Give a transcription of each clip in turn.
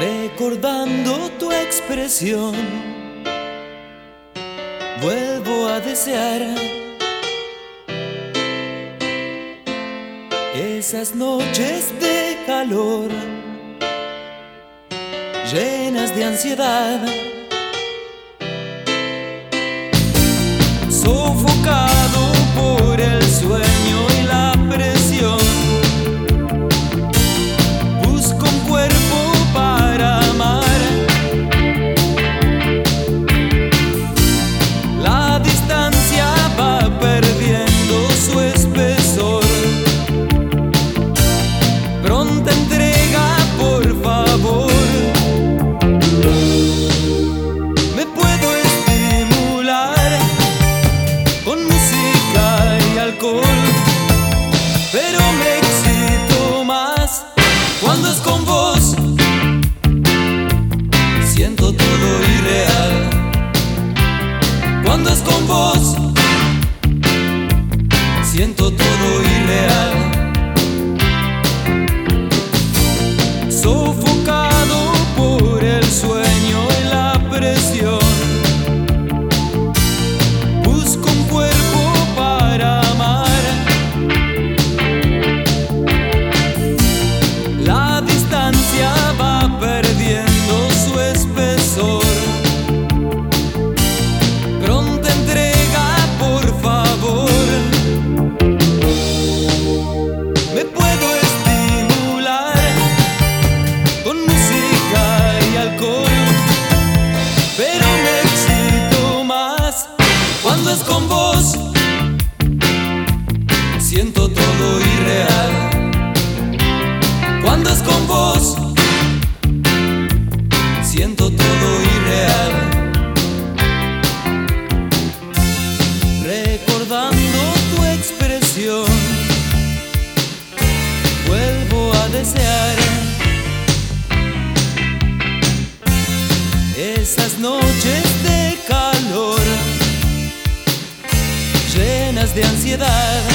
Recordando tu expresión, vuelvo a desear esas noches de calor llenas de ansiedad. Sofocado por el sueño y la Siento todo irreal cuando es con vos. Siento todo irreal. Cuando es con vos. Siento todo irreal cuando es con vos. Siento todo irreal. Recordando tu expresión, vuelvo a desear esas noches de ansiedad.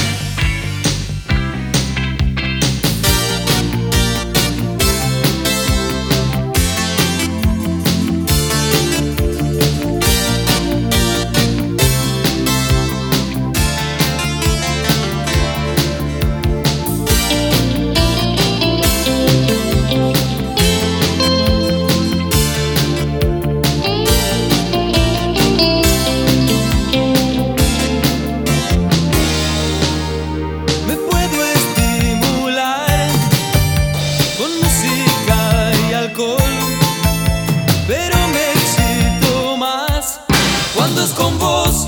Con vos.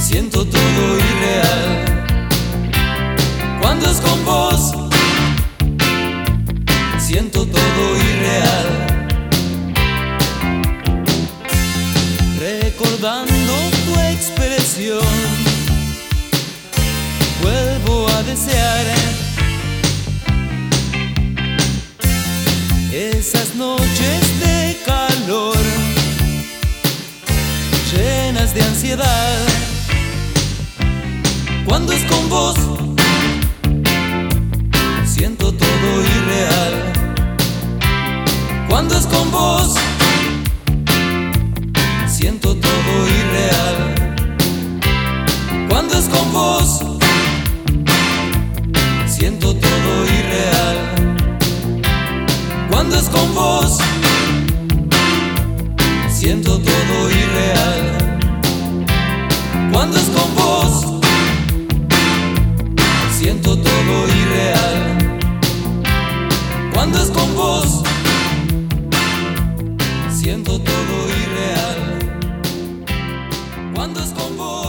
Siento todo irreal cuando es con vos. Siento todo irreal. Recordando tu expresión vuelvo a desear esas noches cuando es con vos siento todo irreal. Cuando es con vos siento todo irreal. Cuando es con vos Siento todo irreal. Cuando es con vos.